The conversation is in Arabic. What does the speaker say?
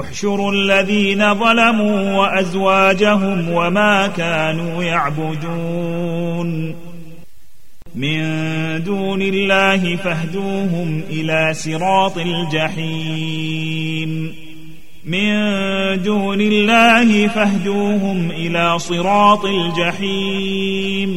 احشروا الذين ظلموا وأزواجهم وما كانوا يعبدون. من دون الله فاهدوهم إلى صراط الجحيم. من دون الله فاهدوهم إلى صراط الجحيم.